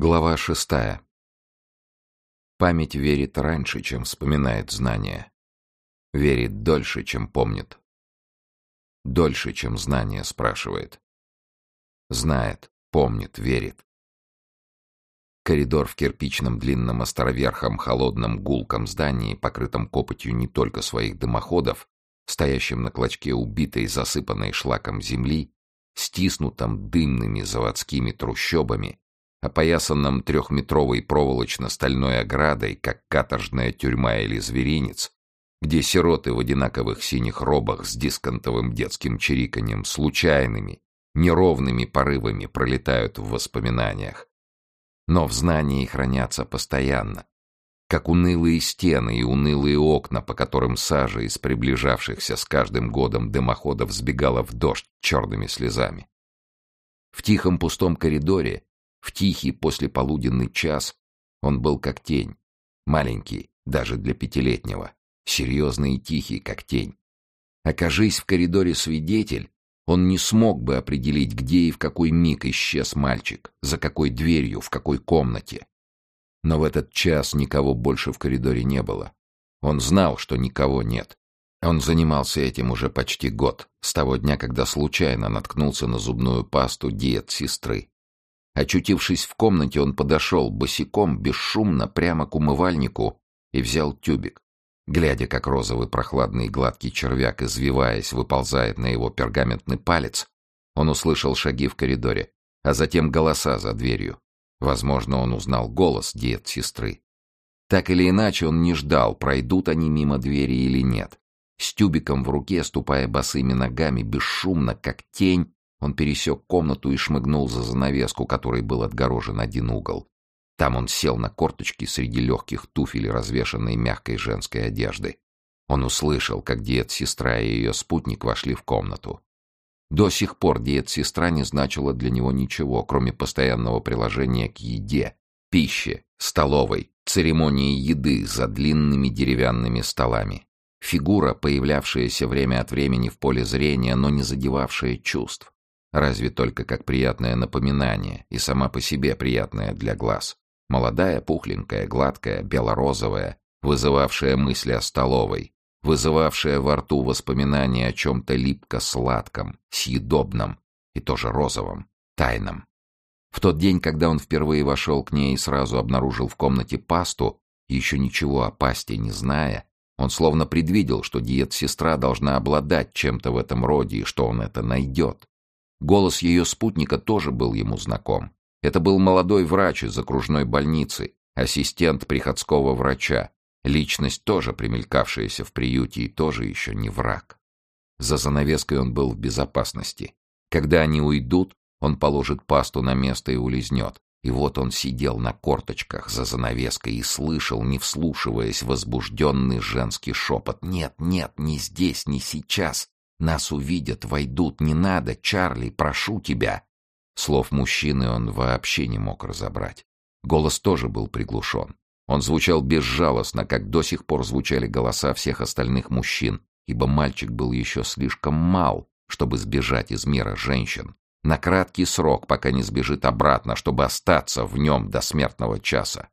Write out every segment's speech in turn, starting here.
Глава шестая. Память верит раньше, чем вспоминает знания. Верит дольше, чем помнит. Дольше, чем знание спрашивает. Знает, помнит, верит. Коридор в кирпичном длинном островерхом холодном гулком здании, покрытом копотью не только своих дымоходов, стоящем на клочке убитой, засыпанной шлаком земли, стиснутом дымными заводскими трущобами, опоясанном трехметровой проволочно-стальной оградой, как каторжная тюрьма или зверинец, где сироты в одинаковых синих робах с дисконтовым детским чириканьем, случайными, неровными порывами пролетают в воспоминаниях. Но в знании хранятся постоянно, как унылые стены и унылые окна, по которым сажа из приближавшихся с каждым годом дымоходов сбегала в дождь черными слезами. В тихом пустом коридоре в тихий послеполуденный час он был как тень, маленький, даже для пятилетнего, серьезный и тихий, как тень. Окажись в коридоре свидетель, он не смог бы определить, где и в какой миг исчез мальчик, за какой дверью, в какой комнате. Но в этот час никого больше в коридоре не было. Он знал, что никого нет. Он занимался этим уже почти год, с того дня, когда случайно наткнулся на зубную пасту диет сестры. Очутившись в комнате, он подошел босиком, бесшумно, прямо к умывальнику и взял тюбик. Глядя, как розовый прохладный гладкий червяк, извиваясь, выползает на его пергаментный палец, он услышал шаги в коридоре, а затем голоса за дверью. Возможно, он узнал голос дед сестры. Так или иначе, он не ждал, пройдут они мимо двери или нет. С тюбиком в руке, ступая босыми ногами, бесшумно, как тень, он пересек комнату и шмыгнул за занавеску, которой был отгорожен один угол. Там он сел на корточки среди легких туфель, развешанной мягкой женской одежды. Он услышал, как дед-сестра и ее спутник вошли в комнату. До сих пор дед-сестра не значила для него ничего, кроме постоянного приложения к еде, пище, столовой, церемонии еды за длинными деревянными столами. Фигура, появлявшаяся время от времени в поле зрения, но не задевавшая чувств разве только как приятное напоминание и сама по себе приятная для глаз. Молодая, пухленькая, гладкая, белорозовая, вызывавшая мысли о столовой, вызывавшая во рту воспоминания о чем-то липко-сладком, съедобном и тоже розовом, тайном. В тот день, когда он впервые вошел к ней и сразу обнаружил в комнате пасту, еще ничего о пасте не зная, он словно предвидел, что диет-сестра должна обладать чем-то в этом роде и что он это найдет. Голос ее спутника тоже был ему знаком. Это был молодой врач из окружной больницы, ассистент приходского врача, личность тоже примелькавшаяся в приюте и тоже еще не враг. За занавеской он был в безопасности. Когда они уйдут, он положит пасту на место и улизнет. И вот он сидел на корточках за занавеской и слышал, не вслушиваясь, возбужденный женский шепот. «Нет, нет, не здесь, не сейчас. Нас увидят, войдут, не надо, Чарли, прошу тебя. Слов мужчины он вообще не мог разобрать. Голос тоже был приглушен. Он звучал безжалостно, как до сих пор звучали голоса всех остальных мужчин, ибо мальчик был еще слишком мал, чтобы сбежать из мира женщин. На краткий срок, пока не сбежит обратно, чтобы остаться в нем до смертного часа.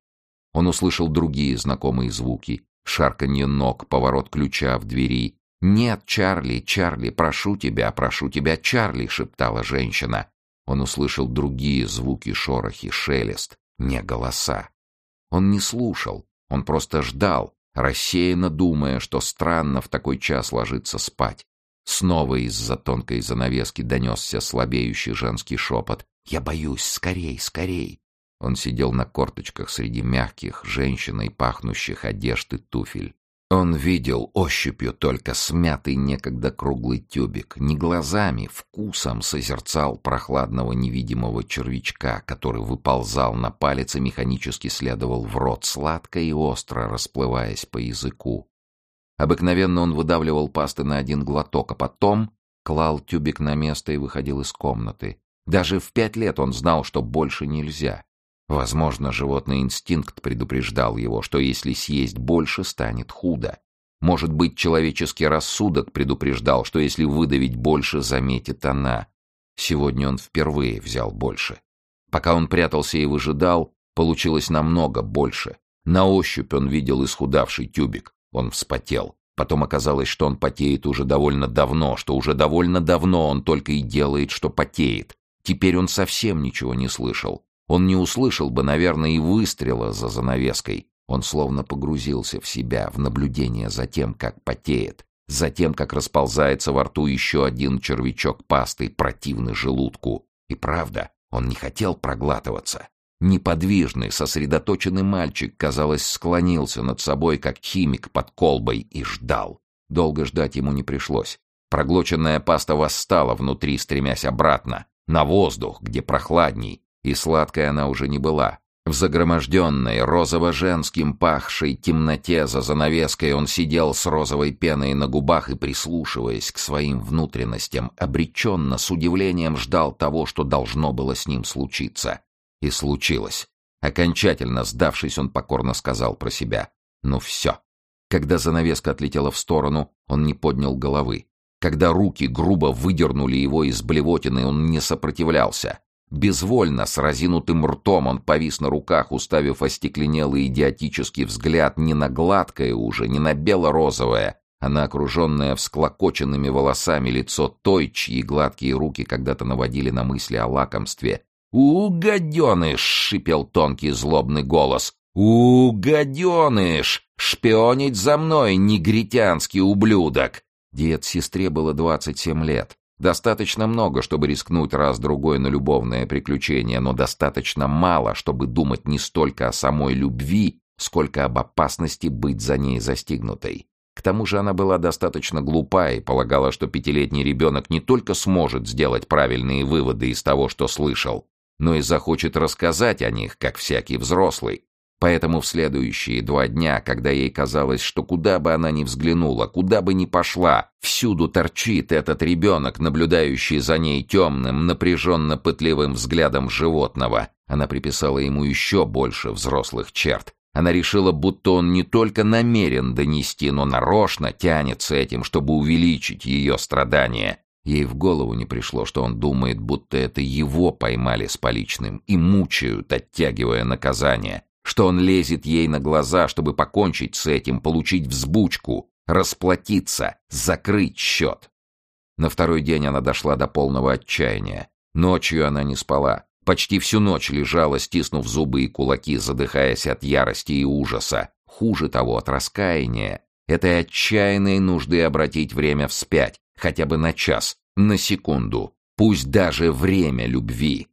Он услышал другие знакомые звуки. Шарканье ног, поворот ключа в двери, «Нет, Чарли, Чарли, прошу тебя, прошу тебя, Чарли!» — шептала женщина. Он услышал другие звуки, шорохи, шелест, не голоса. Он не слушал, он просто ждал, рассеянно думая, что странно в такой час ложиться спать. Снова из-за тонкой занавески донесся слабеющий женский шепот. «Я боюсь, скорей, скорей!» Он сидел на корточках среди мягких, женщиной пахнущих одежд и туфель. Он видел ощупью только смятый некогда круглый тюбик, не глазами, вкусом созерцал прохладного невидимого червячка, который выползал на палец и механически следовал в рот, сладко и остро расплываясь по языку. Обыкновенно он выдавливал пасты на один глоток, а потом клал тюбик на место и выходил из комнаты. Даже в пять лет он знал, что больше нельзя. Возможно, животный инстинкт предупреждал его, что если съесть больше, станет худо. Может быть, человеческий рассудок предупреждал, что если выдавить больше, заметит она. Сегодня он впервые взял больше. Пока он прятался и выжидал, Получилось намного больше. На ощупь он видел исхудавший тюбик. Он вспотел. Потом оказалось, что он потеет уже довольно давно, что уже довольно давно он только и делает, что потеет. Теперь он совсем ничего не слышал. Он не услышал бы, наверное, и выстрела за занавеской. Он словно погрузился в себя, в наблюдение за тем, как потеет, за тем, как расползается во рту еще один червячок пасты, противный желудку. И правда, он не хотел проглатываться. Неподвижный, сосредоточенный мальчик, казалось, склонился над собой, как химик под колбой, и ждал. Долго ждать ему не пришлось. Проглоченная паста восстала внутри, стремясь обратно, на воздух, где прохладней, и сладкой она уже не была. В загроможденной, розово-женским пахшей темноте за занавеской он сидел с розовой пеной на губах и, прислушиваясь к своим внутренностям, обреченно, с удивлением ждал того, что должно было с ним случиться. И случилось. Окончательно сдавшись, он покорно сказал про себя. «Ну все». Когда занавеска отлетела в сторону, он не поднял головы. Когда руки грубо выдернули его из блевотины, он не сопротивлялся. Безвольно, с разинутым ртом, он повис на руках, уставив остекленелый идиотический взгляд не на гладкое уже, не на бело-розовое, а на окруженное всклокоченными волосами лицо той, чьи гладкие руки когда-то наводили на мысли о лакомстве. «У, гаденыш!» — шипел тонкий злобный голос. «У, гаденыш! Шпионить за мной, негритянский ублюдок!» Дед сестре было двадцать семь лет. Достаточно много, чтобы рискнуть раз-другой на любовное приключение, но достаточно мало, чтобы думать не столько о самой любви, сколько об опасности быть за ней застигнутой. К тому же она была достаточно глупа и полагала, что пятилетний ребенок не только сможет сделать правильные выводы из того, что слышал, но и захочет рассказать о них, как всякий взрослый. Поэтому в следующие два дня, когда ей казалось, что куда бы она ни взглянула, куда бы ни пошла, всюду торчит этот ребенок, наблюдающий за ней темным, напряженно-пытливым взглядом животного, она приписала ему еще больше взрослых черт. Она решила, будто он не только намерен донести, но нарочно тянется этим, чтобы увеличить ее страдания. Ей в голову не пришло, что он думает, будто это его поймали с поличным и мучают, оттягивая наказание, что он лезет ей на глаза, чтобы покончить с этим, получить взбучку, расплатиться, закрыть счет. На второй день она дошла до полного отчаяния. Ночью она не спала. Почти всю ночь лежала, стиснув зубы и кулаки, задыхаясь от ярости и ужаса. Хуже того, от раскаяния. Этой отчаянной нужды обратить время вспять, хотя бы на час, на секунду. Пусть даже время любви.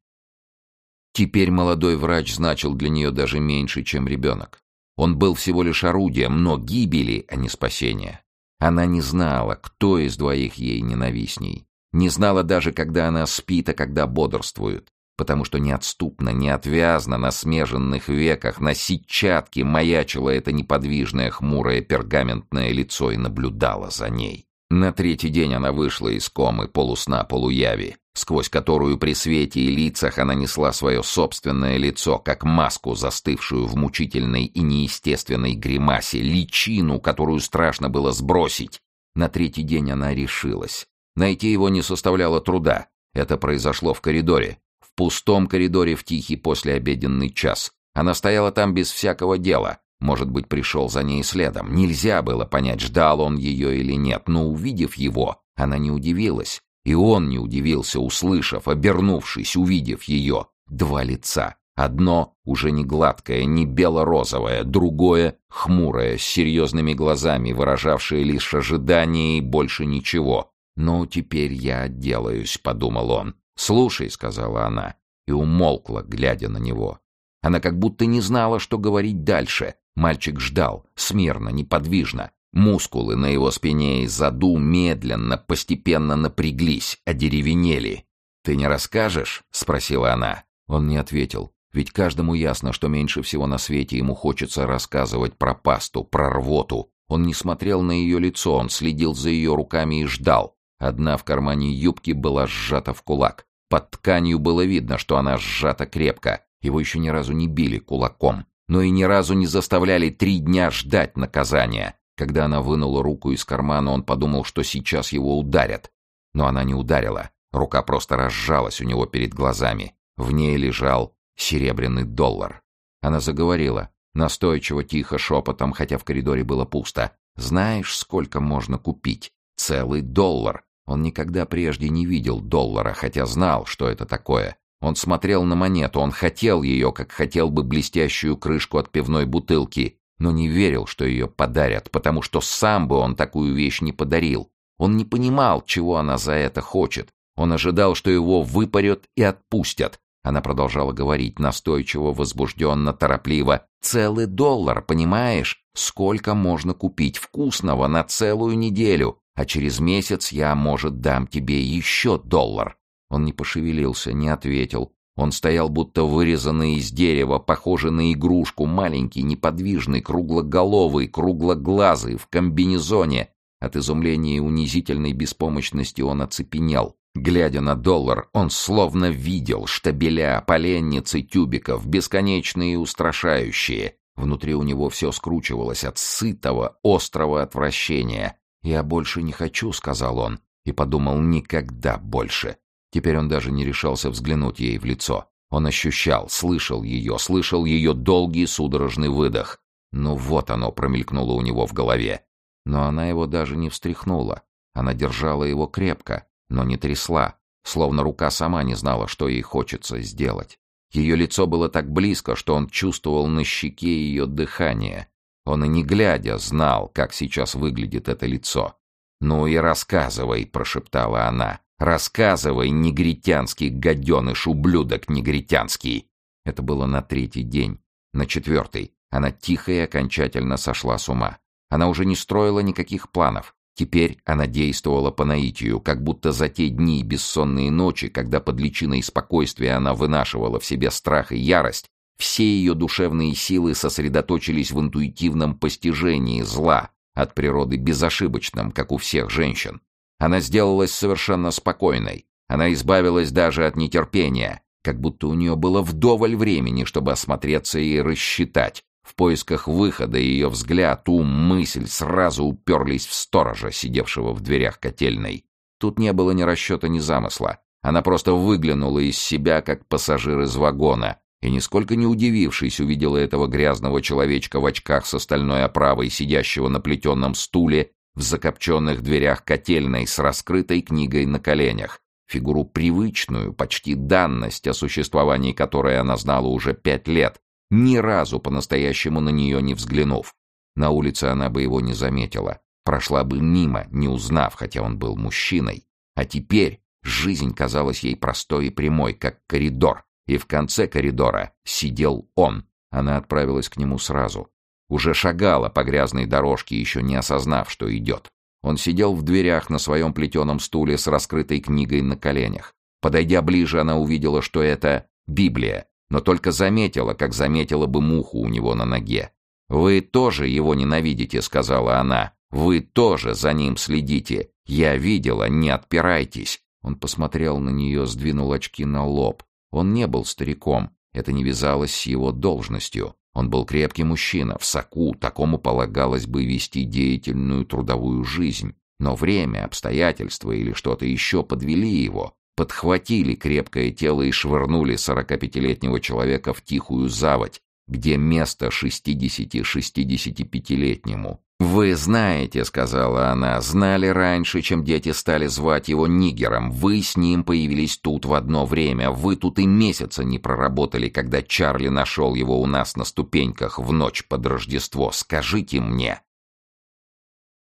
Теперь молодой врач значил для нее даже меньше, чем ребенок. Он был всего лишь орудием, но гибели, а не спасения. Она не знала, кто из двоих ей ненавистней. Не знала даже, когда она спит, а когда бодрствует. Потому что неотступно, неотвязно на смеженных веках, на сетчатке маячило это неподвижное хмурое пергаментное лицо и наблюдало за ней. На третий день она вышла из комы полусна полуяви, сквозь которую при свете и лицах она несла свое собственное лицо, как маску, застывшую в мучительной и неестественной гримасе, личину, которую страшно было сбросить. На третий день она решилась. Найти его не составляло труда. Это произошло в коридоре. В пустом коридоре в тихий послеобеденный час. Она стояла там без всякого дела, может быть, пришел за ней следом. Нельзя было понять, ждал он ее или нет, но, увидев его, она не удивилась. И он не удивился, услышав, обернувшись, увидев ее. Два лица. Одно уже не гладкое, не бело-розовое, другое — хмурое, с серьезными глазами, выражавшее лишь ожидание и больше ничего. «Ну, теперь я отделаюсь», — подумал он. «Слушай», — сказала она, и умолкла, глядя на него. Она как будто не знала, что говорить дальше, Мальчик ждал, смирно, неподвижно. Мускулы на его спине и заду медленно, постепенно напряглись, одеревенели. «Ты не расскажешь?» — спросила она. Он не ответил. Ведь каждому ясно, что меньше всего на свете ему хочется рассказывать про пасту, про рвоту. Он не смотрел на ее лицо, он следил за ее руками и ждал. Одна в кармане юбки была сжата в кулак. Под тканью было видно, что она сжата крепко. Его еще ни разу не били кулаком но и ни разу не заставляли три дня ждать наказания. Когда она вынула руку из кармана, он подумал, что сейчас его ударят. Но она не ударила. Рука просто разжалась у него перед глазами. В ней лежал серебряный доллар. Она заговорила, настойчиво, тихо, шепотом, хотя в коридоре было пусто. «Знаешь, сколько можно купить? Целый доллар!» Он никогда прежде не видел доллара, хотя знал, что это такое. Он смотрел на монету, он хотел ее, как хотел бы блестящую крышку от пивной бутылки, но не верил, что ее подарят, потому что сам бы он такую вещь не подарил. Он не понимал, чего она за это хочет. Он ожидал, что его выпарят и отпустят. Она продолжала говорить настойчиво, возбужденно, торопливо. «Целый доллар, понимаешь? Сколько можно купить вкусного на целую неделю? А через месяц я, может, дам тебе еще доллар». Он не пошевелился, не ответил. Он стоял будто вырезанный из дерева, похожий на игрушку, маленький, неподвижный, круглоголовый, круглоглазый, в комбинезоне. От изумления и унизительной беспомощности он оцепенел. Глядя на доллар, он словно видел штабеля, поленницы тюбиков, бесконечные и устрашающие. Внутри у него все скручивалось от сытого, острого отвращения. «Я больше не хочу», — сказал он, и подумал «никогда больше». Теперь он даже не решался взглянуть ей в лицо. Он ощущал, слышал ее, слышал ее долгий судорожный выдох. Ну вот оно промелькнуло у него в голове. Но она его даже не встряхнула. Она держала его крепко, но не трясла, словно рука сама не знала, что ей хочется сделать. Ее лицо было так близко, что он чувствовал на щеке ее дыхание. Он и не глядя знал, как сейчас выглядит это лицо. «Ну и рассказывай», — прошептала она. «Рассказывай, негритянский гаденыш, ублюдок негритянский!» Это было на третий день. На четвертый она тихо и окончательно сошла с ума. Она уже не строила никаких планов. Теперь она действовала по наитию, как будто за те дни и бессонные ночи, когда под личиной спокойствия она вынашивала в себе страх и ярость, все ее душевные силы сосредоточились в интуитивном постижении зла, от природы безошибочном, как у всех женщин. Она сделалась совершенно спокойной. Она избавилась даже от нетерпения, как будто у нее было вдоволь времени, чтобы осмотреться и рассчитать, в поисках выхода ее взгляд, ум, мысль сразу уперлись в сторожа, сидевшего в дверях котельной. Тут не было ни расчета, ни замысла. Она просто выглянула из себя, как пассажир из вагона, и, нисколько не удивившись, увидела этого грязного человечка в очках с остальной оправой, сидящего на плетеном стуле в закопченных дверях котельной с раскрытой книгой на коленях. Фигуру привычную, почти данность, о существовании которой она знала уже пять лет, ни разу по-настоящему на нее не взглянув. На улице она бы его не заметила, прошла бы мимо, не узнав, хотя он был мужчиной. А теперь жизнь казалась ей простой и прямой, как коридор, и в конце коридора сидел он. Она отправилась к нему сразу. Уже шагала по грязной дорожке, еще не осознав, что идет. Он сидел в дверях на своем плетеном стуле с раскрытой книгой на коленях. Подойдя ближе, она увидела, что это Библия, но только заметила, как заметила бы муху у него на ноге. «Вы тоже его ненавидите», — сказала она. «Вы тоже за ним следите. Я видела, не отпирайтесь». Он посмотрел на нее, сдвинул очки на лоб. Он не был стариком, это не вязалось с его должностью. Он был крепкий мужчина, в соку, такому полагалось бы вести деятельную трудовую жизнь. Но время, обстоятельства или что-то еще подвели его подхватили крепкое тело и швырнули сорокапятилетнего человека в тихую заводь, где место шестидесяти-шестидесятипятилетнему. «Вы знаете», — сказала она, — «знали раньше, чем дети стали звать его Нигером. Вы с ним появились тут в одно время. Вы тут и месяца не проработали, когда Чарли нашел его у нас на ступеньках в ночь под Рождество. Скажите мне».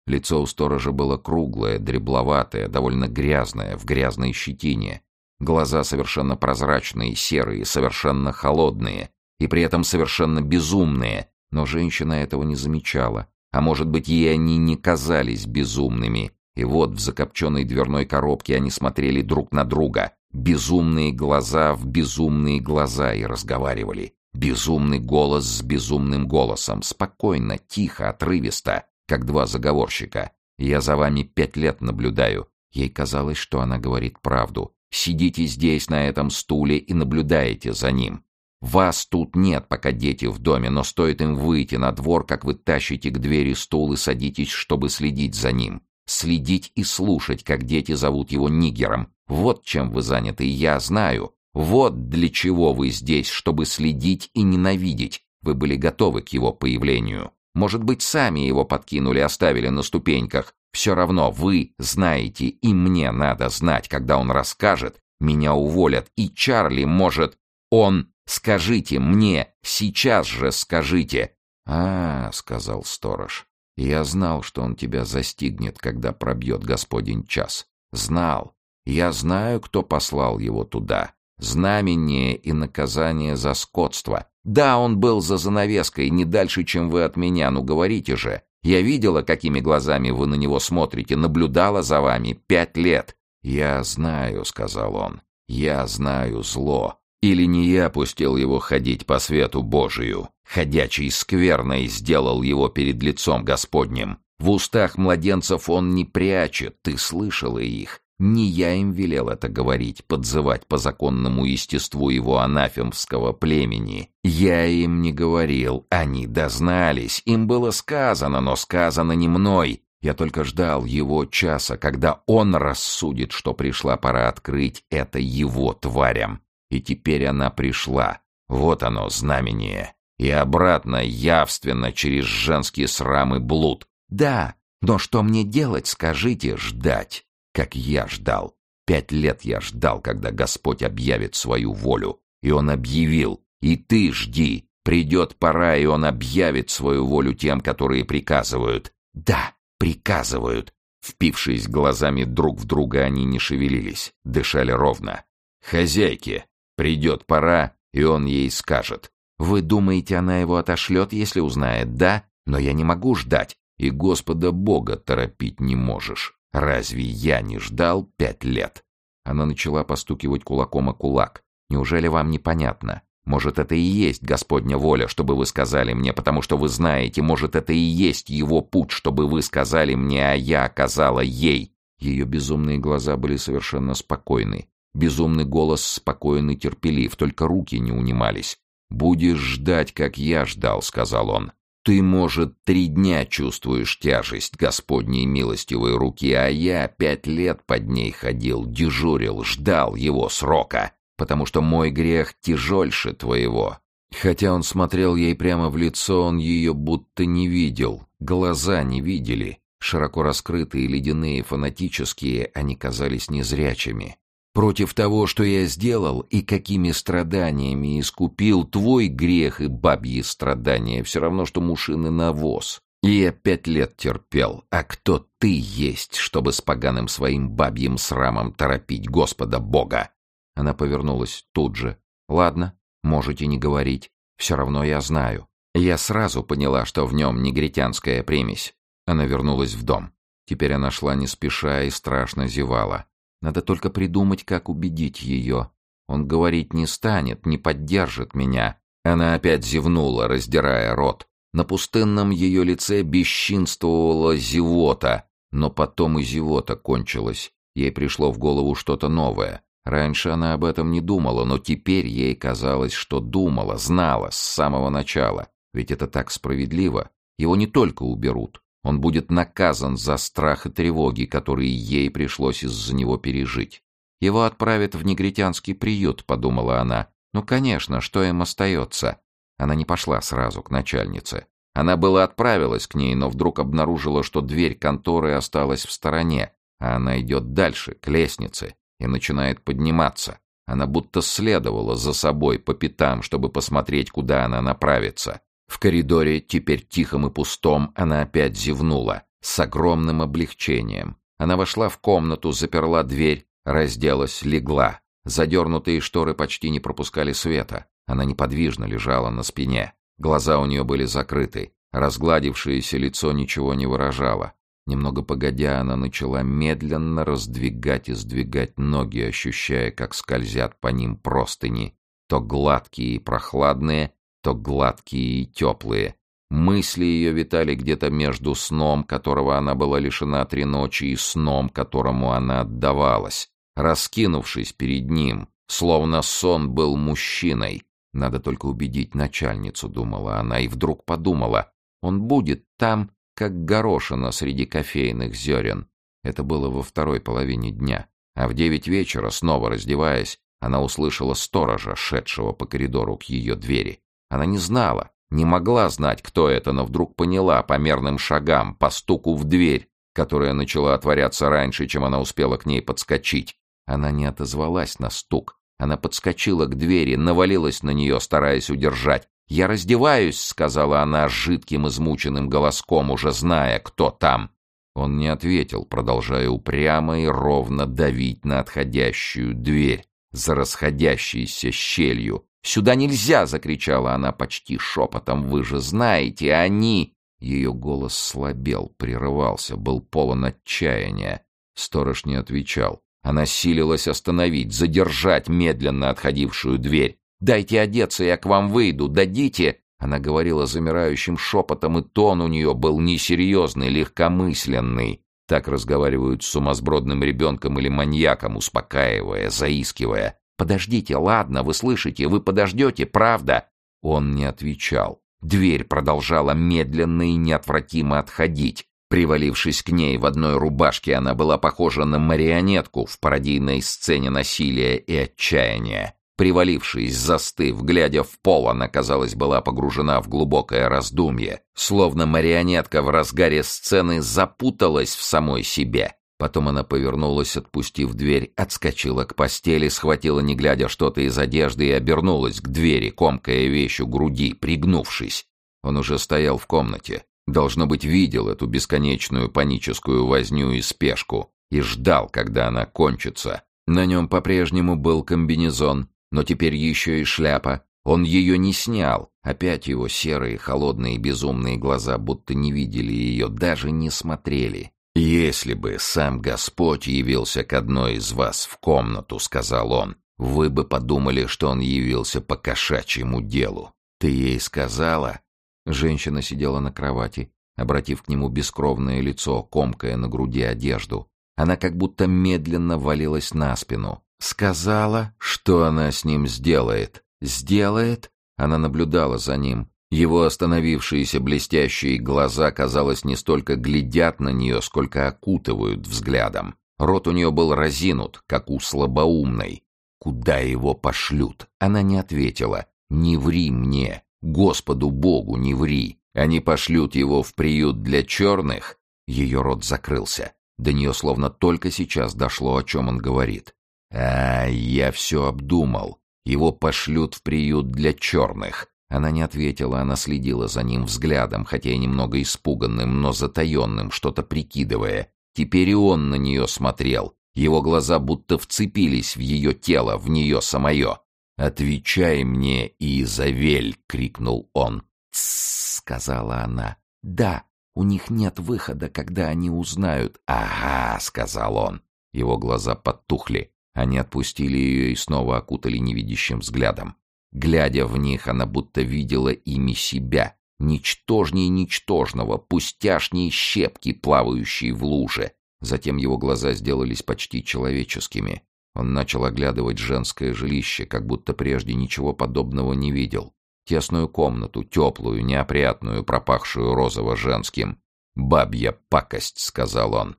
Лицо у сторожа было круглое, дребловатое, довольно грязное, в грязной щетине. Глаза совершенно прозрачные, серые, совершенно холодные и при этом совершенно безумные, но женщина этого не замечала. А может быть, ей они не казались безумными. И вот в закопченной дверной коробке они смотрели друг на друга. Безумные глаза в безумные глаза и разговаривали. Безумный голос с безумным голосом. Спокойно, тихо, отрывисто как два заговорщика. Я за вами пять лет наблюдаю. Ей казалось, что она говорит правду. Сидите здесь, на этом стуле, и наблюдаете за ним. Вас тут нет, пока дети в доме, но стоит им выйти на двор, как вы тащите к двери стул и садитесь, чтобы следить за ним. Следить и слушать, как дети зовут его нигером. Вот чем вы заняты, я знаю. Вот для чего вы здесь, чтобы следить и ненавидеть. Вы были готовы к его появлению. Может быть, сами его подкинули, оставили на ступеньках. Все равно вы знаете, и мне надо знать, когда он расскажет, меня уволят, и Чарли может... Он... Скажите мне, сейчас же скажите. А, сказал сторож. Я знал, что он тебя застигнет, когда пробьет Господень час. Знал. Я знаю, кто послал его туда. Знамение и наказание за скотство. Да, он был за занавеской, не дальше, чем вы от меня, ну говорите же. Я видела, какими глазами вы на него смотрите, наблюдала за вами пять лет. Я знаю, сказал он. Я знаю зло. Или не я пустил его ходить по свету Божию, ходячий скверной сделал его перед лицом Господним. В устах младенцев он не прячет, ты слышала их. Не я им велел это говорить, подзывать по законному естеству его анафемского племени. Я им не говорил, они дознались, им было сказано, но сказано не мной. Я только ждал его часа, когда он рассудит, что пришла пора открыть это его тварям. И теперь она пришла. Вот оно, знамение. И обратно, явственно, через женские срамы блуд. Да, но что мне делать, скажите, ждать, как я ждал. Пять лет я ждал, когда Господь объявит свою волю. И Он объявил. И ты жди. Придет пора, и Он объявит свою волю тем, которые приказывают. Да, приказывают. Впившись глазами друг в друга, они не шевелились, дышали ровно. «Хозяйки, Придет пора, и он ей скажет. Вы думаете, она его отошлет, если узнает, да? Но я не могу ждать, и Господа Бога торопить не можешь. Разве я не ждал пять лет?» Она начала постукивать кулаком о кулак. «Неужели вам непонятно? Может, это и есть Господня воля, чтобы вы сказали мне, потому что вы знаете, может, это и есть его путь, чтобы вы сказали мне, а я оказала ей». Ее безумные глаза были совершенно спокойны. Безумный голос спокоен и терпелив, только руки не унимались. «Будешь ждать, как я ждал», — сказал он. «Ты, может, три дня чувствуешь тяжесть Господней милостивой руки, а я пять лет под ней ходил, дежурил, ждал его срока, потому что мой грех тяжельше твоего». Хотя он смотрел ей прямо в лицо, он ее будто не видел, глаза не видели. Широко раскрытые, ледяные, фанатические, они казались незрячими. Против того, что я сделал и какими страданиями искупил твой грех и бабьи страдания, все равно, что мушиный навоз. И я пять лет терпел, а кто ты есть, чтобы с поганым своим бабьим срамом торопить Господа Бога?» Она повернулась тут же. «Ладно, можете не говорить. Все равно я знаю. Я сразу поняла, что в нем негритянская примесь». Она вернулась в дом. Теперь она шла не спеша и страшно зевала. Надо только придумать, как убедить ее. Он говорить не станет, не поддержит меня. Она опять зевнула, раздирая рот. На пустынном ее лице бесчинствовала зевота, но потом и зевота кончилась. Ей пришло в голову что-то новое. Раньше она об этом не думала, но теперь ей казалось, что думала, знала с самого начала. Ведь это так справедливо. Его не только уберут, он будет наказан за страх и тревоги, которые ей пришлось из-за него пережить. Его отправят в негритянский приют, подумала она. Ну, конечно, что им остается? Она не пошла сразу к начальнице. Она была отправилась к ней, но вдруг обнаружила, что дверь конторы осталась в стороне, а она идет дальше, к лестнице, и начинает подниматься. Она будто следовала за собой по пятам, чтобы посмотреть, куда она направится. В коридоре, теперь тихом и пустом, она опять зевнула, с огромным облегчением. Она вошла в комнату, заперла дверь, разделась, легла. Задернутые шторы почти не пропускали света. Она неподвижно лежала на спине. Глаза у нее были закрыты. Разгладившееся лицо ничего не выражало. Немного погодя, она начала медленно раздвигать и сдвигать ноги, ощущая, как скользят по ним простыни, то гладкие и прохладные, то гладкие и теплые. Мысли ее витали где-то между сном, которого она была лишена три ночи, и сном, которому она отдавалась, раскинувшись перед ним, словно сон был мужчиной. Надо только убедить начальницу, думала она, и вдруг подумала, он будет там, как горошина среди кофейных зерен. Это было во второй половине дня. А в девять вечера, снова раздеваясь, она услышала сторожа, шедшего по коридору к ее двери. Она не знала, Не могла знать, кто это, но вдруг поняла по мерным шагам, по стуку в дверь, которая начала отворяться раньше, чем она успела к ней подскочить. Она не отозвалась на стук. Она подскочила к двери, навалилась на нее, стараясь удержать. «Я раздеваюсь», — сказала она жидким измученным голоском, уже зная, кто там. Он не ответил, продолжая упрямо и ровно давить на отходящую дверь, за расходящейся щелью. «Сюда нельзя!» — закричала она почти шепотом. «Вы же знаете, они...» Ее голос слабел, прерывался, был полон отчаяния. Сторож не отвечал. Она силилась остановить, задержать медленно отходившую дверь. «Дайте одеться, я к вам выйду, дадите!» Она говорила замирающим шепотом, и тон у нее был несерьезный, легкомысленный. Так разговаривают с сумасбродным ребенком или маньяком, успокаивая, заискивая. «Подождите, ладно, вы слышите, вы подождете, правда?» Он не отвечал. Дверь продолжала медленно и неотвратимо отходить. Привалившись к ней в одной рубашке, она была похожа на марионетку в пародийной сцене насилия и отчаяния. Привалившись, застыв, глядя в пол, она, казалось, была погружена в глубокое раздумье. Словно марионетка в разгаре сцены запуталась в самой себе. Потом она повернулась, отпустив дверь, отскочила к постели, схватила, не глядя, что-то из одежды и обернулась к двери, комкая вещь у груди, пригнувшись. Он уже стоял в комнате. Должно быть, видел эту бесконечную паническую возню и спешку и ждал, когда она кончится. На нем по-прежнему был комбинезон, но теперь еще и шляпа. Он ее не снял. Опять его серые, холодные, безумные глаза будто не видели ее, даже не смотрели. «Если бы сам Господь явился к одной из вас в комнату, — сказал он, — вы бы подумали, что он явился по кошачьему делу. Ты ей сказала?» Женщина сидела на кровати, обратив к нему бескровное лицо, комкая на груди одежду. Она как будто медленно валилась на спину. «Сказала, что она с ним сделает. Сделает?» Она наблюдала за ним, его остановившиеся блестящие глаза, казалось, не столько глядят на нее, сколько окутывают взглядом. Рот у нее был разинут, как у слабоумной. «Куда его пошлют?» Она не ответила. «Не ври мне! Господу Богу, не ври! Они пошлют его в приют для черных?» Ее рот закрылся. До нее словно только сейчас дошло, о чем он говорит. «А, я все обдумал. Его пошлют в приют для черных. Она не ответила, она следила за ним взглядом, хотя и немного испуганным, но затаенным, что-то прикидывая. Теперь и он на нее смотрел. Его глаза будто вцепились в ее тело, в нее самое. «Отвечай мне, Изавель!» — крикнул он. «Тссс!» — сказала она. «Да, у них нет выхода, когда они узнают». «Ага!» — сказал он. Его глаза потухли. Они отпустили ее и снова окутали невидящим взглядом. Глядя в них, она будто видела ими себя, ничтожнее ничтожного, пустяшней щепки, плавающей в луже. Затем его глаза сделались почти человеческими. Он начал оглядывать женское жилище, как будто прежде ничего подобного не видел. Тесную комнату, теплую, неопрятную, пропахшую розово-женским. «Бабья пакость», — сказал он.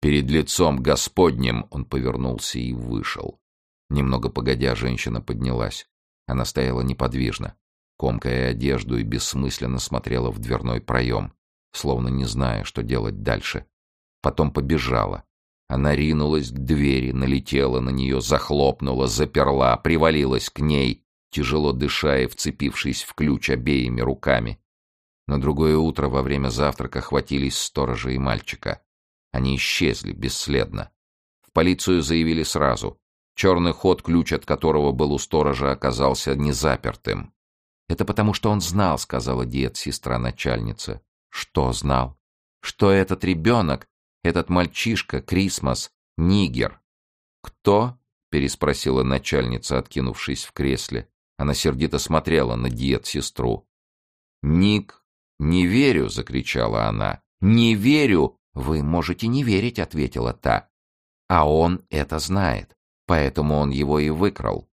Перед лицом Господним он повернулся и вышел. Немного погодя, женщина поднялась. Она стояла неподвижно, комкая одежду и бессмысленно смотрела в дверной проем, словно не зная, что делать дальше. Потом побежала. Она ринулась к двери, налетела на нее, захлопнула, заперла, привалилась к ней, тяжело дыша и вцепившись в ключ обеими руками. На другое утро во время завтрака хватились сторожа и мальчика. Они исчезли бесследно. В полицию заявили сразу. Черный ход, ключ от которого был у сторожа, оказался незапертым. «Это потому, что он знал», — сказала дед, сестра начальница. «Что знал? Что этот ребенок, этот мальчишка, Крисмас, нигер?» «Кто?» — переспросила начальница, откинувшись в кресле. Она сердито смотрела на дед-сестру. «Ник, не верю!» — закричала она. «Не верю!» «Вы можете не верить», — ответила та. «А он это знает поэтому он его и выкрал.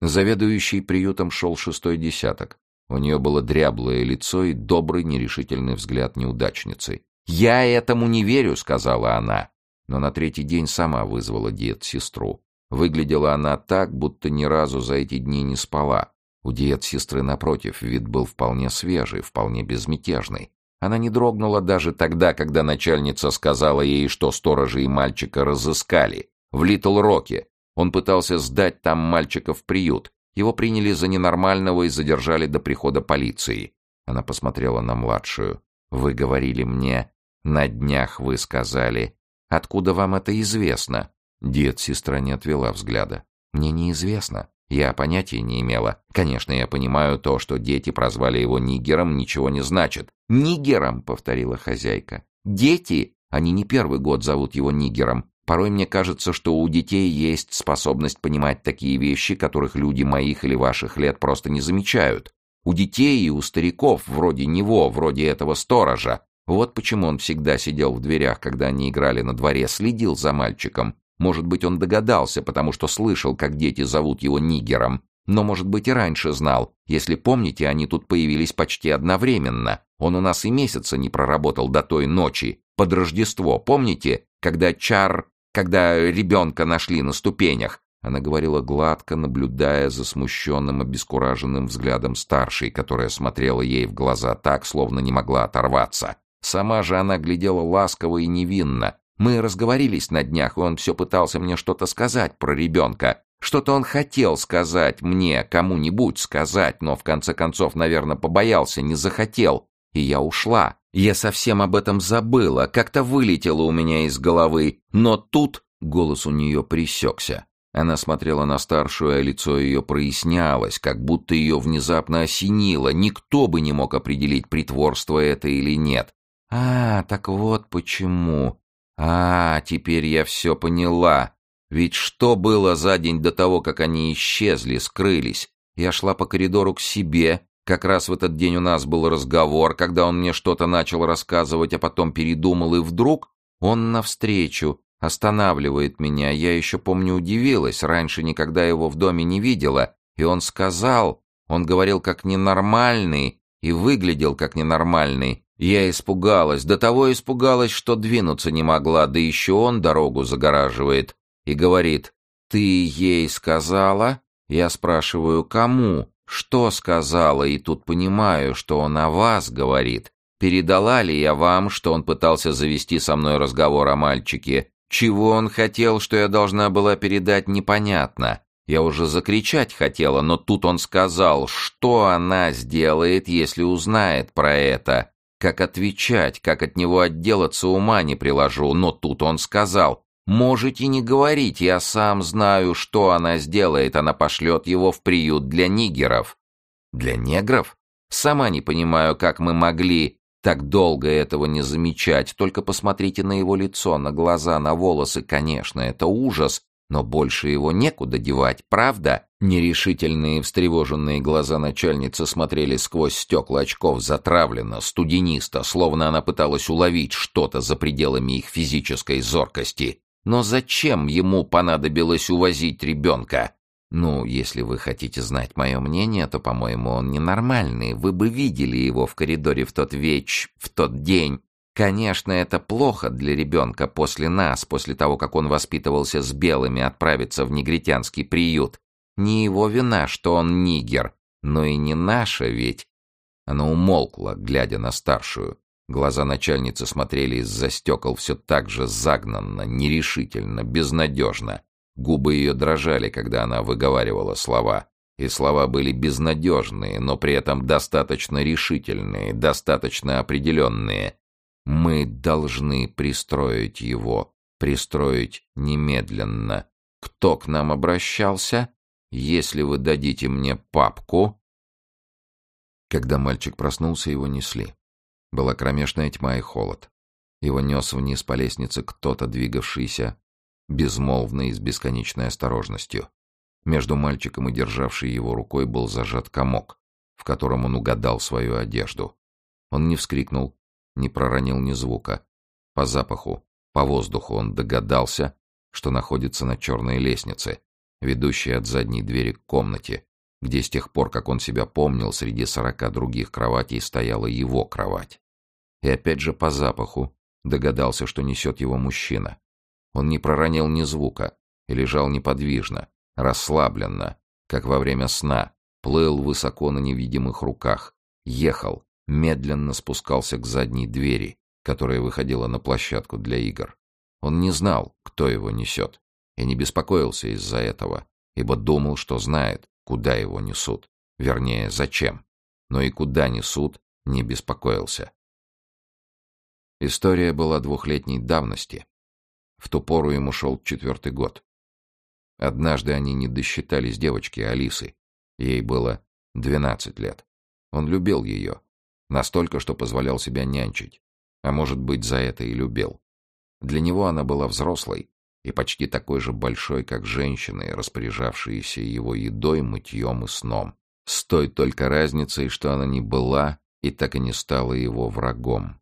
Заведующий приютом шел шестой десяток. У нее было дряблое лицо и добрый нерешительный взгляд неудачницы. «Я этому не верю», — сказала она. Но на третий день сама вызвала дед сестру. Выглядела она так, будто ни разу за эти дни не спала. У диет-сестры, напротив, вид был вполне свежий, вполне безмятежный. Она не дрогнула даже тогда, когда начальница сказала ей, что сторожа и мальчика разыскали. В Литл-Роке. Он пытался сдать там мальчика в приют. Его приняли за ненормального и задержали до прихода полиции. Она посмотрела на младшую. «Вы говорили мне, на днях вы сказали. Откуда вам это известно?» Дед-сестра не отвела взгляда. «Мне неизвестно. Я понятия не имела. Конечно, я понимаю то, что дети прозвали его нигером, ничего не значит. «Нигером», — повторила хозяйка. «Дети? Они не первый год зовут его нигером. Порой мне кажется, что у детей есть способность понимать такие вещи, которых люди моих или ваших лет просто не замечают. У детей и у стариков, вроде него, вроде этого сторожа. Вот почему он всегда сидел в дверях, когда они играли на дворе, следил за мальчиком, может быть, он догадался, потому что слышал, как дети зовут его Нигером. Но, может быть, и раньше знал. Если помните, они тут появились почти одновременно. Он у нас и месяца не проработал до той ночи. Под Рождество, помните? Когда Чар... Когда ребенка нашли на ступенях. Она говорила гладко, наблюдая за смущенным, обескураженным взглядом старшей, которая смотрела ей в глаза так, словно не могла оторваться. Сама же она глядела ласково и невинно, мы разговорились на днях, и он все пытался мне что-то сказать про ребенка. Что-то он хотел сказать мне, кому-нибудь сказать, но в конце концов, наверное, побоялся, не захотел. И я ушла. Я совсем об этом забыла, как-то вылетело у меня из головы. Но тут голос у нее пресекся. Она смотрела на старшую, а лицо ее прояснялось, как будто ее внезапно осенило. Никто бы не мог определить, притворство это или нет. «А, так вот почему. А, теперь я все поняла. Ведь что было за день до того, как они исчезли, скрылись? Я шла по коридору к себе. Как раз в этот день у нас был разговор, когда он мне что-то начал рассказывать, а потом передумал, и вдруг он навстречу, останавливает меня. Я еще, помню, удивилась, раньше никогда его в доме не видела. И он сказал, он говорил как ненормальный и выглядел как ненормальный. Я испугалась, до того испугалась, что двинуться не могла, да еще он дорогу загораживает. И говорит, «Ты ей сказала?» Я спрашиваю, «Кому?» «Что сказала?» И тут понимаю, что он о вас говорит. Передала ли я вам, что он пытался завести со мной разговор о мальчике? Чего он хотел, что я должна была передать, непонятно. Я уже закричать хотела, но тут он сказал, что она сделает, если узнает про это. Как отвечать, как от него отделаться ума не приложу, но тут он сказал, «Можете не говорить, я сам знаю, что она сделает, она пошлет его в приют для нигеров». «Для негров? Сама не понимаю, как мы могли так долго этого не замечать, только посмотрите на его лицо, на глаза, на волосы, конечно, это ужас, но больше его некуда девать, правда?» Нерешительные встревоженные глаза начальницы смотрели сквозь стекла очков затравленно, студенисто, словно она пыталась уловить что-то за пределами их физической зоркости. Но зачем ему понадобилось увозить ребенка? Ну, если вы хотите знать мое мнение, то, по-моему, он ненормальный. Вы бы видели его в коридоре в тот веч, в тот день. Конечно, это плохо для ребенка после нас, после того, как он воспитывался с белыми, отправиться в негритянский приют. Не его вина, что он нигер, но и не наша ведь. Она умолкла, глядя на старшую. Глаза начальницы смотрели из-за стекол все так же загнанно, нерешительно, безнадежно. Губы ее дрожали, когда она выговаривала слова. И слова были безнадежные, но при этом достаточно решительные, достаточно определенные. «Мы должны пристроить его, пристроить немедленно. Кто к нам обращался?» Если вы дадите мне папку...» Когда мальчик проснулся, его несли. Была кромешная тьма и холод. Его нес вниз по лестнице кто-то, двигавшийся безмолвно и с бесконечной осторожностью. Между мальчиком и державшей его рукой был зажат комок, в котором он угадал свою одежду. Он не вскрикнул, не проронил ни звука. По запаху, по воздуху он догадался, что находится на черной лестнице, ведущей от задней двери к комнате, где с тех пор, как он себя помнил, среди сорока других кроватей стояла его кровать. И опять же по запаху догадался, что несет его мужчина. Он не проронил ни звука и лежал неподвижно, расслабленно, как во время сна, плыл высоко на невидимых руках, ехал, медленно спускался к задней двери, которая выходила на площадку для игр. Он не знал, кто его несет, и не беспокоился из-за этого, ибо думал, что знает, куда его несут, вернее, зачем. Но и куда несут, не беспокоился. История была двухлетней давности. В ту пору ему шел четвертый год. Однажды они не досчитались девочки Алисы. Ей было двенадцать лет. Он любил ее. Настолько, что позволял себя нянчить. А может быть, за это и любил. Для него она была взрослой и почти такой же большой, как женщины, распоряжавшиеся его едой, мытьем и сном. С той только разницей, что она не была и так и не стала его врагом.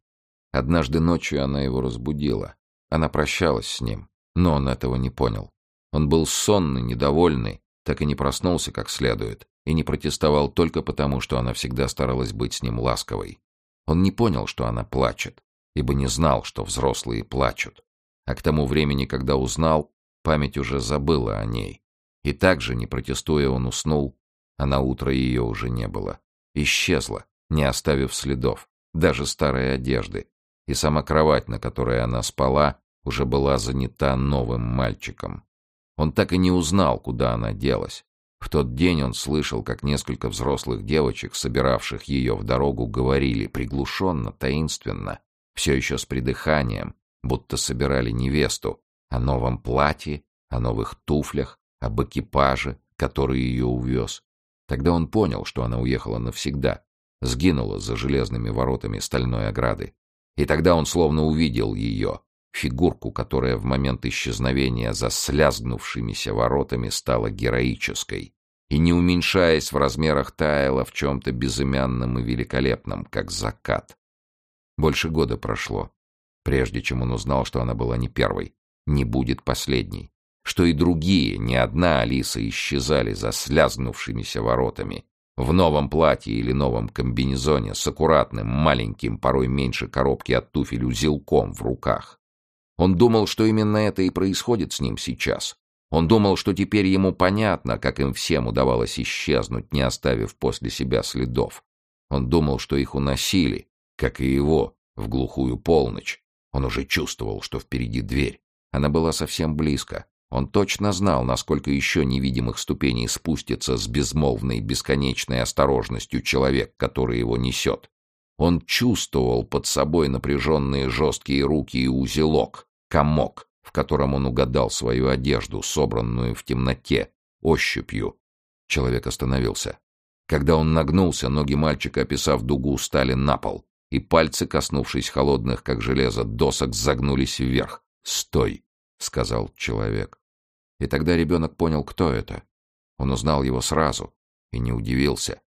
Однажды ночью она его разбудила. Она прощалась с ним, но он этого не понял. Он был сонный, недовольный, так и не проснулся как следует, и не протестовал только потому, что она всегда старалась быть с ним ласковой. Он не понял, что она плачет, ибо не знал, что взрослые плачут. А к тому времени, когда узнал, память уже забыла о ней. И также, не протестуя, он уснул, а на утро ее уже не было. Исчезла, не оставив следов, даже старой одежды, и сама кровать, на которой она спала, уже была занята новым мальчиком. Он так и не узнал, куда она делась. В тот день он слышал, как несколько взрослых девочек, собиравших ее в дорогу, говорили приглушенно, таинственно, все еще с придыханием, будто собирали невесту, о новом платье, о новых туфлях, об экипаже, который ее увез. Тогда он понял, что она уехала навсегда, сгинула за железными воротами стальной ограды. И тогда он словно увидел ее, фигурку, которая в момент исчезновения за слязгнувшимися воротами стала героической и, не уменьшаясь в размерах, таяла в чем-то безымянном и великолепном, как закат. Больше года прошло, прежде чем он узнал, что она была не первой, не будет последней, что и другие, не одна Алиса, исчезали за слязгнувшимися воротами, в новом платье или новом комбинезоне с аккуратным, маленьким, порой меньше коробки от туфель узелком в руках. Он думал, что именно это и происходит с ним сейчас. Он думал, что теперь ему понятно, как им всем удавалось исчезнуть, не оставив после себя следов. Он думал, что их уносили, как и его, в глухую полночь. Он уже чувствовал, что впереди дверь. Она была совсем близко. Он точно знал, насколько еще невидимых ступеней спустится с безмолвной, бесконечной осторожностью человек, который его несет. Он чувствовал под собой напряженные жесткие руки и узелок, комок, в котором он угадал свою одежду, собранную в темноте, ощупью. Человек остановился. Когда он нагнулся, ноги мальчика, описав дугу, стали на пол, и пальцы, коснувшись холодных, как железо, досок, загнулись вверх. «Стой!» — сказал человек. И тогда ребенок понял, кто это. Он узнал его сразу и не удивился.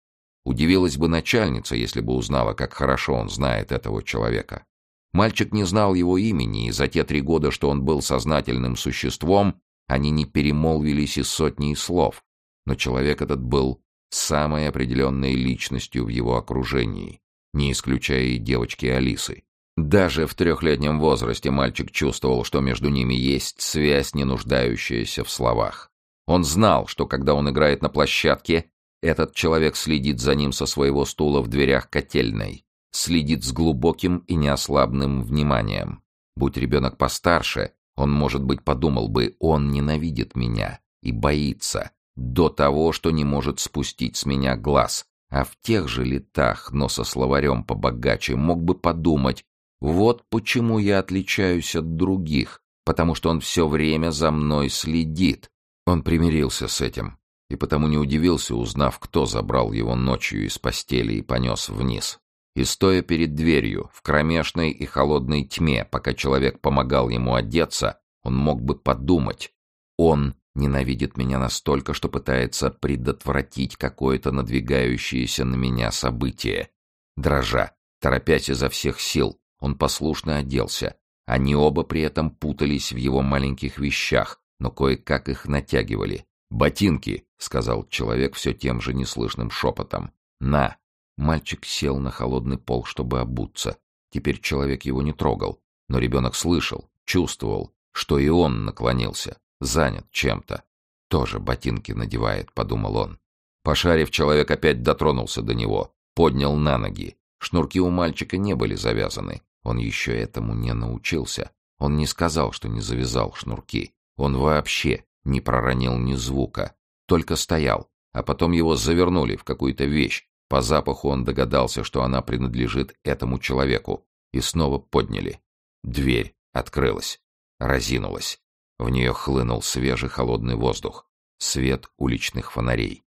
Удивилась бы начальница, если бы узнала, как хорошо он знает этого человека. Мальчик не знал его имени, и за те три года, что он был сознательным существом, они не перемолвились и сотней слов. Но человек этот был самой определенной личностью в его окружении, не исключая и девочки Алисы. Даже в трехлетнем возрасте мальчик чувствовал, что между ними есть связь, не нуждающаяся в словах. Он знал, что когда он играет на площадке, этот человек следит за ним со своего стула в дверях котельной следит с глубоким и неослабным вниманием. Будь ребенок постарше, он, может быть, подумал бы, он ненавидит меня и боится, до того, что не может спустить с меня глаз, а в тех же летах, но со словарем побогаче, мог бы подумать, вот почему я отличаюсь от других, потому что он все время за мной следит. Он примирился с этим, и потому не удивился, узнав, кто забрал его ночью из постели и понес вниз. И стоя перед дверью, в кромешной и холодной тьме, пока человек помогал ему одеться, он мог бы подумать, он ненавидит меня настолько, что пытается предотвратить какое-то надвигающееся на меня событие. Дрожа, торопясь изо всех сил, он послушно оделся. Они оба при этом путались в его маленьких вещах, но кое-как их натягивали. «Ботинки», — сказал человек все тем же неслышным шепотом. «На, Мальчик сел на холодный пол, чтобы обуться. Теперь человек его не трогал, но ребенок слышал, чувствовал, что и он наклонился, занят чем-то. Тоже ботинки надевает, подумал он. Пошарив, человек опять дотронулся до него, поднял на ноги. Шнурки у мальчика не были завязаны. Он еще этому не научился. Он не сказал, что не завязал шнурки. Он вообще не проронил ни звука. Только стоял, а потом его завернули в какую-то вещь. По запаху он догадался, что она принадлежит этому человеку. И снова подняли. Дверь открылась. Разинулась. В нее хлынул свежий холодный воздух. Свет уличных фонарей.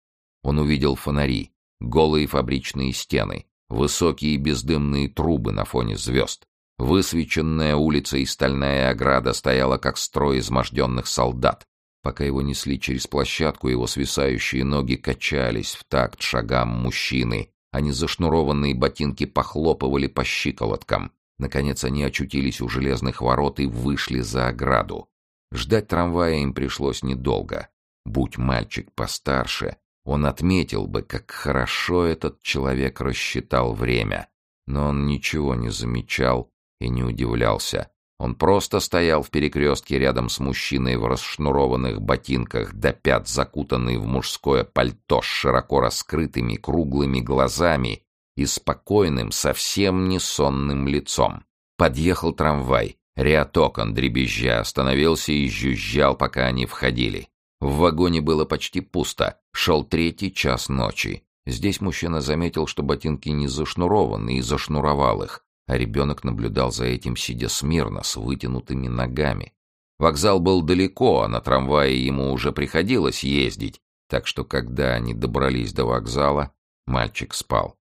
Он увидел фонари, голые фабричные стены, высокие бездымные трубы на фоне звезд. Высвеченная улица и стальная ограда стояла, как строй изможденных солдат. Пока его несли через площадку, его свисающие ноги качались в такт шагам мужчины, а незашнурованные ботинки похлопывали по щиколоткам. Наконец они очутились у железных ворот и вышли за ограду. Ждать трамвая им пришлось недолго. Будь мальчик постарше, он отметил бы, как хорошо этот человек рассчитал время. Но он ничего не замечал и не удивлялся. Он просто стоял в перекрестке рядом с мужчиной в расшнурованных ботинках, до пят закутанный в мужское пальто с широко раскрытыми круглыми глазами и спокойным, совсем не сонным лицом. Подъехал трамвай. Ряд окон, дребезжа, остановился и жужжал, пока они входили. В вагоне было почти пусто. Шел третий час ночи. Здесь мужчина заметил, что ботинки не зашнурованы, и зашнуровал их а ребенок наблюдал за этим, сидя смирно, с вытянутыми ногами. Вокзал был далеко, а на трамвае ему уже приходилось ездить, так что когда они добрались до вокзала, мальчик спал.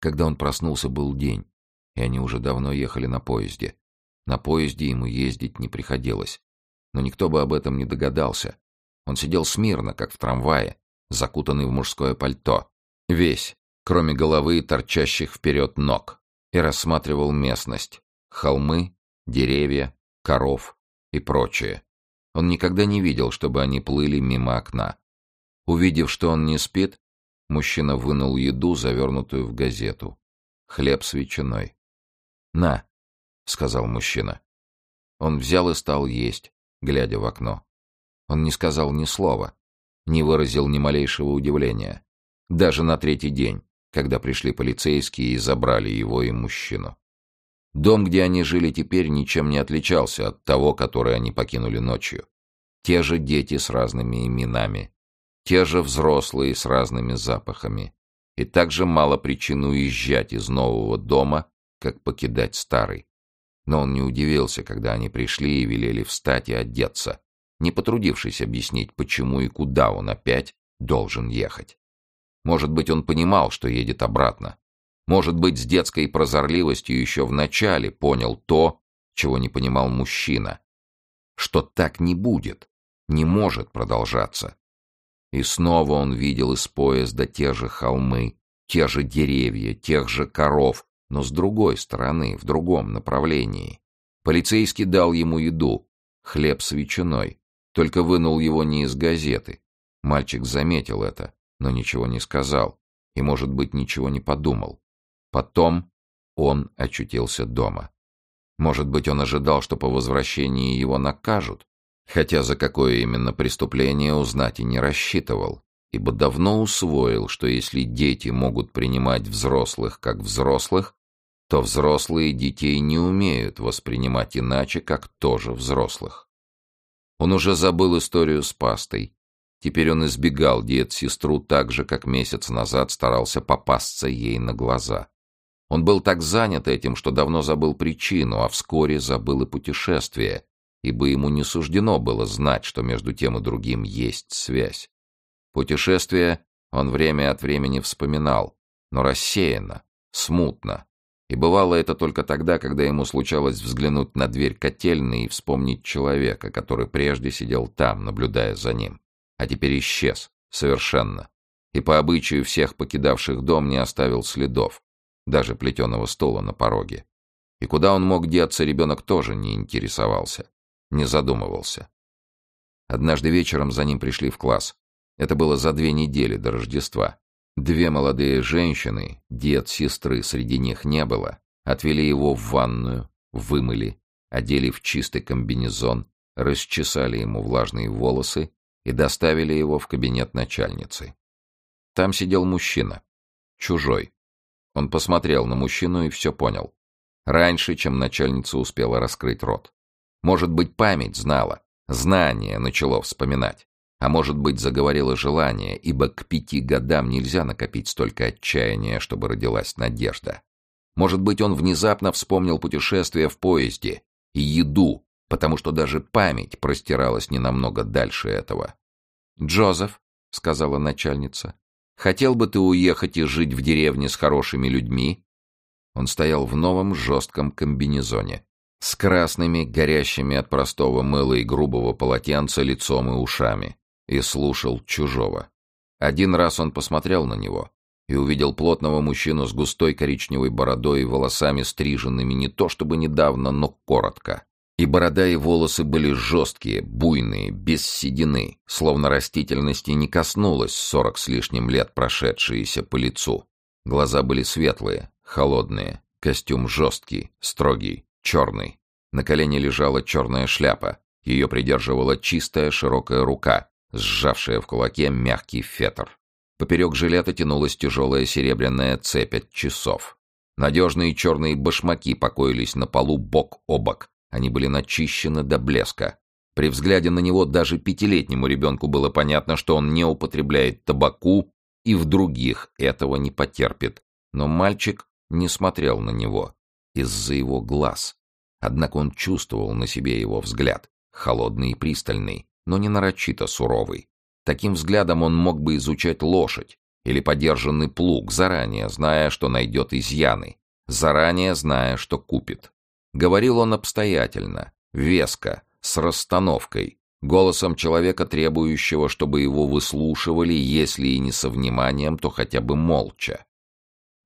Когда он проснулся, был день, и они уже давно ехали на поезде. На поезде ему ездить не приходилось. Но никто бы об этом не догадался. Он сидел смирно, как в трамвае, закутанный в мужское пальто. Весь, кроме головы и торчащих вперед ног и рассматривал местность — холмы, деревья, коров и прочее. Он никогда не видел, чтобы они плыли мимо окна. Увидев, что он не спит, мужчина вынул еду, завернутую в газету. Хлеб с ветчиной. «На», — сказал мужчина. Он взял и стал есть, глядя в окно. Он не сказал ни слова, не выразил ни малейшего удивления. Даже на третий день когда пришли полицейские и забрали его и мужчину. Дом, где они жили теперь, ничем не отличался от того, который они покинули ночью. Те же дети с разными именами, те же взрослые с разными запахами, и также мало причин уезжать из нового дома, как покидать старый. Но он не удивился, когда они пришли и велели встать и одеться, не потрудившись объяснить, почему и куда он опять должен ехать. Может быть, он понимал, что едет обратно. Может быть, с детской прозорливостью еще вначале понял то, чего не понимал мужчина. Что так не будет, не может продолжаться. И снова он видел из поезда те же холмы, те же деревья, тех же коров, но с другой стороны, в другом направлении. Полицейский дал ему еду, хлеб с ветчиной, только вынул его не из газеты. Мальчик заметил это но ничего не сказал и, может быть, ничего не подумал. Потом он очутился дома. Может быть, он ожидал, что по возвращении его накажут, хотя за какое именно преступление узнать и не рассчитывал, ибо давно усвоил, что если дети могут принимать взрослых как взрослых, то взрослые детей не умеют воспринимать иначе, как тоже взрослых. Он уже забыл историю с пастой, Теперь он избегал дед-сестру так же, как месяц назад старался попасться ей на глаза. Он был так занят этим, что давно забыл причину, а вскоре забыл и путешествие, ибо ему не суждено было знать, что между тем и другим есть связь. Путешествие он время от времени вспоминал, но рассеянно, смутно. И бывало это только тогда, когда ему случалось взглянуть на дверь котельной и вспомнить человека, который прежде сидел там, наблюдая за ним а теперь исчез. Совершенно. И по обычаю всех покидавших дом не оставил следов. Даже плетеного стола на пороге. И куда он мог деться, ребенок тоже не интересовался. Не задумывался. Однажды вечером за ним пришли в класс. Это было за две недели до Рождества. Две молодые женщины, дед, сестры среди них не было, отвели его в ванную, вымыли, одели в чистый комбинезон, расчесали ему влажные волосы и доставили его в кабинет начальницы. Там сидел мужчина. Чужой. Он посмотрел на мужчину и все понял. Раньше, чем начальница успела раскрыть рот. Может быть, память знала, знание начало вспоминать. А может быть, заговорило желание, ибо к пяти годам нельзя накопить столько отчаяния, чтобы родилась надежда. Может быть, он внезапно вспомнил путешествие в поезде и еду, потому что даже память простиралась не намного дальше этого. «Джозеф», — сказала начальница, — «хотел бы ты уехать и жить в деревне с хорошими людьми?» Он стоял в новом жестком комбинезоне, с красными, горящими от простого мыла и грубого полотенца лицом и ушами и слушал чужого. Один раз он посмотрел на него и увидел плотного мужчину с густой коричневой бородой и волосами стриженными не то чтобы недавно, но коротко. И борода и волосы были жесткие, буйные, без седины, словно растительности не коснулось сорок с лишним лет прошедшиеся по лицу. Глаза были светлые, холодные, костюм жесткий, строгий, черный. На колене лежала черная шляпа, ее придерживала чистая широкая рука, сжавшая в кулаке мягкий фетр. Поперек жилета тянулась тяжелая серебряная цепь от часов. Надежные черные башмаки покоились на полу бок о бок. Они были начищены до блеска. При взгляде на него даже пятилетнему ребенку было понятно, что он не употребляет табаку и в других этого не потерпит. Но мальчик не смотрел на него из-за его глаз. Однако он чувствовал на себе его взгляд, холодный и пристальный, но не нарочито суровый. Таким взглядом он мог бы изучать лошадь или подержанный плуг, заранее зная, что найдет изъяны, заранее зная, что купит. Говорил он обстоятельно, веско, с расстановкой, голосом человека, требующего, чтобы его выслушивали, если и не со вниманием, то хотя бы молча.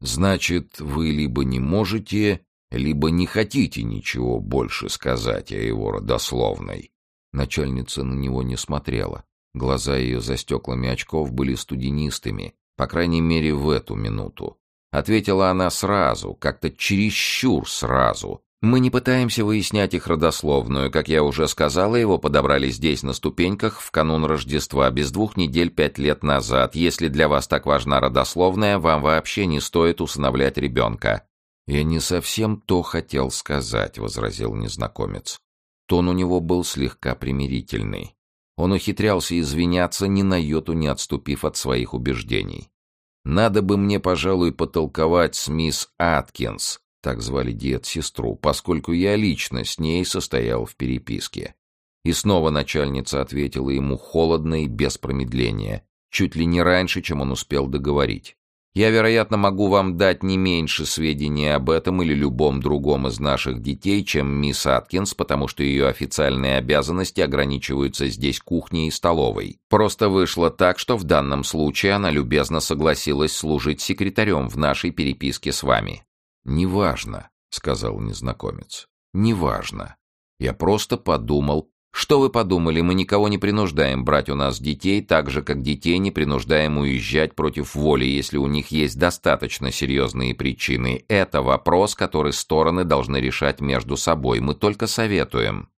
«Значит, вы либо не можете, либо не хотите ничего больше сказать о его родословной», Начальница на него не смотрела. Глаза ее за стеклами очков были студенистыми, по крайней мере, в эту минуту. Ответила она сразу, как-то чересчур сразу. «Мы не пытаемся выяснять их родословную. Как я уже сказала, его подобрали здесь, на ступеньках, в канун Рождества, без двух недель пять лет назад. Если для вас так важна родословная, вам вообще не стоит усыновлять ребенка». «Я не совсем то хотел сказать», — возразил незнакомец. Тон у него был слегка примирительный. Он ухитрялся извиняться, ни на йоту не отступив от своих убеждений. «Надо бы мне, пожалуй, потолковать с мисс Аткинс», так звали дед-сестру, поскольку я лично с ней состоял в переписке. И снова начальница ответила ему холодно и без промедления, чуть ли не раньше, чем он успел договорить. Я, вероятно, могу вам дать не меньше сведений об этом или любом другом из наших детей, чем мисс Аткинс, потому что ее официальные обязанности ограничиваются здесь кухней и столовой. Просто вышло так, что в данном случае она любезно согласилась служить секретарем в нашей переписке с вами. «Неважно», — сказал незнакомец. «Неважно. Я просто подумал, что вы подумали, мы никого не принуждаем брать у нас детей, так же, как детей не принуждаем уезжать против воли, если у них есть достаточно серьезные причины. Это вопрос, который стороны должны решать между собой. Мы только советуем.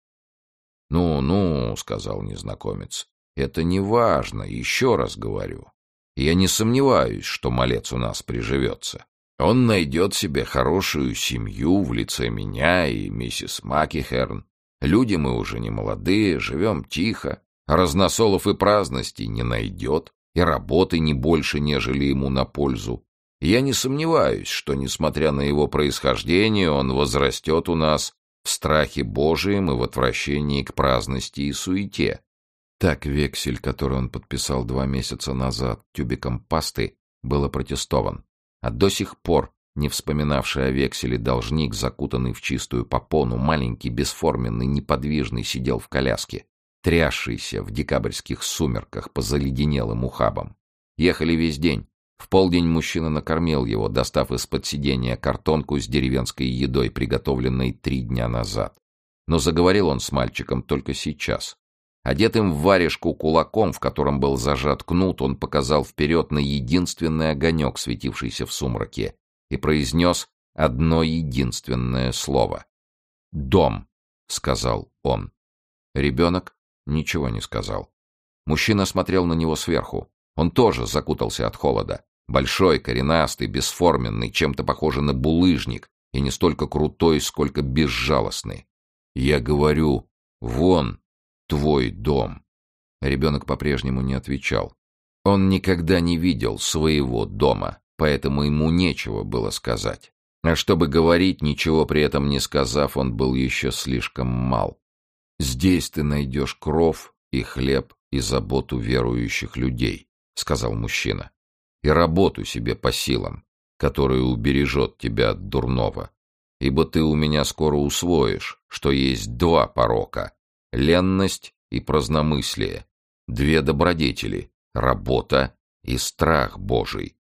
«Ну, ну», — сказал незнакомец, — «это не важно, еще раз говорю. Я не сомневаюсь, что малец у нас приживется. Он найдет себе хорошую семью в лице меня и миссис Макихерн, Люди мы уже не молодые, живем тихо, разносолов и праздностей не найдет, и работы не больше, нежели ему на пользу. Я не сомневаюсь, что, несмотря на его происхождение, он возрастет у нас в страхе Божием и в отвращении к праздности и суете. Так вексель, который он подписал два месяца назад тюбиком пасты, был опротестован. А до сих пор не вспоминавший о векселе должник, закутанный в чистую попону, маленький, бесформенный, неподвижный, сидел в коляске, трясшийся в декабрьских сумерках по заледенелым ухабам. Ехали весь день. В полдень мужчина накормил его, достав из-под сидения картонку с деревенской едой, приготовленной три дня назад. Но заговорил он с мальчиком только сейчас. Одетым в варежку кулаком, в котором был зажат кнут, он показал вперед на единственный огонек, светившийся в сумраке, и произнес одно единственное слово. «Дом», — сказал он. Ребенок ничего не сказал. Мужчина смотрел на него сверху. Он тоже закутался от холода. Большой, коренастый, бесформенный, чем-то похожий на булыжник, и не столько крутой, сколько безжалостный. Я говорю, вон твой дом. Ребенок по-прежнему не отвечал. Он никогда не видел своего дома, поэтому ему нечего было сказать. А чтобы говорить, ничего при этом не сказав, он был еще слишком мал. «Здесь ты найдешь кров и хлеб и заботу верующих людей», — сказал мужчина, — «и работу себе по силам, которая убережет тебя от дурного. Ибо ты у меня скоро усвоишь, что есть два порока — ленность и праздномыслие, две добродетели — работа и страх Божий».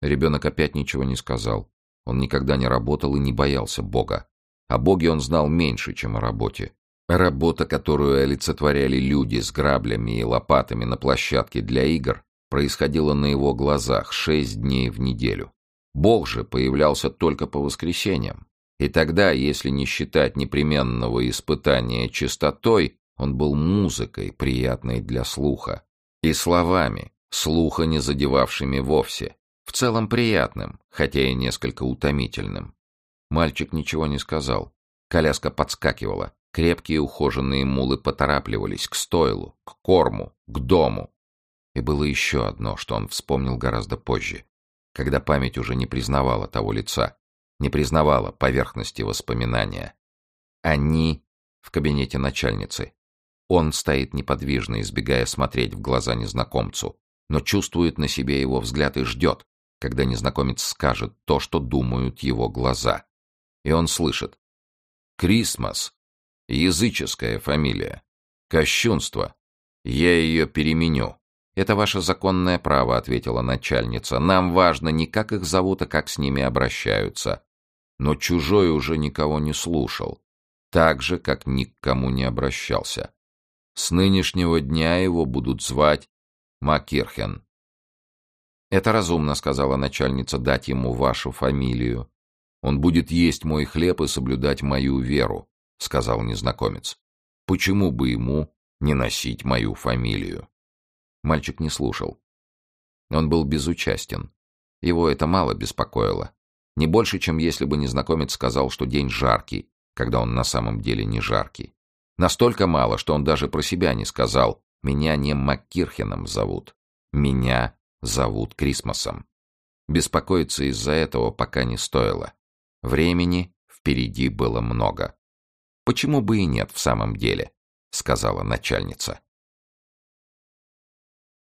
Ребенок опять ничего не сказал. Он никогда не работал и не боялся Бога. О Боге он знал меньше, чем о работе. Работа, которую олицетворяли люди с граблями и лопатами на площадке для игр, происходила на его глазах шесть дней в неделю. Бог же появлялся только по воскресеньям. И тогда, если не считать непременного испытания чистотой, он был музыкой, приятной для слуха, и словами, слуха не задевавшими вовсе, в целом приятным, хотя и несколько утомительным. Мальчик ничего не сказал. Коляска подскакивала. Крепкие ухоженные мулы поторапливались к стойлу, к корму, к дому. И было еще одно, что он вспомнил гораздо позже, когда память уже не признавала того лица, не признавала поверхности воспоминания. Они в кабинете начальницы. Он стоит неподвижно, избегая смотреть в глаза незнакомцу, но чувствует на себе его взгляд и ждет, когда незнакомец скажет то, что думают его глаза. И он слышит. «Крисмас. Языческая фамилия. Кощунство. Я ее переменю». «Это ваше законное право», — ответила начальница. «Нам важно не как их зовут, а как с ними обращаются». Но чужой уже никого не слушал, так же, как ни к кому не обращался. С нынешнего дня его будут звать Макирхен. «Это разумно», — сказала начальница, — «дать ему вашу фамилию». «Он будет есть мой хлеб и соблюдать мою веру», — сказал незнакомец. «Почему бы ему не носить мою фамилию?» Мальчик не слушал. Он был безучастен. Его это мало беспокоило. Не больше, чем если бы незнакомец сказал, что день жаркий, когда он на самом деле не жаркий. Настолько мало, что он даже про себя не сказал «Меня не Маккирхеном зовут. Меня зовут Крисмосом. Беспокоиться из-за этого пока не стоило. Времени впереди было много. «Почему бы и нет в самом деле?» — сказала начальница.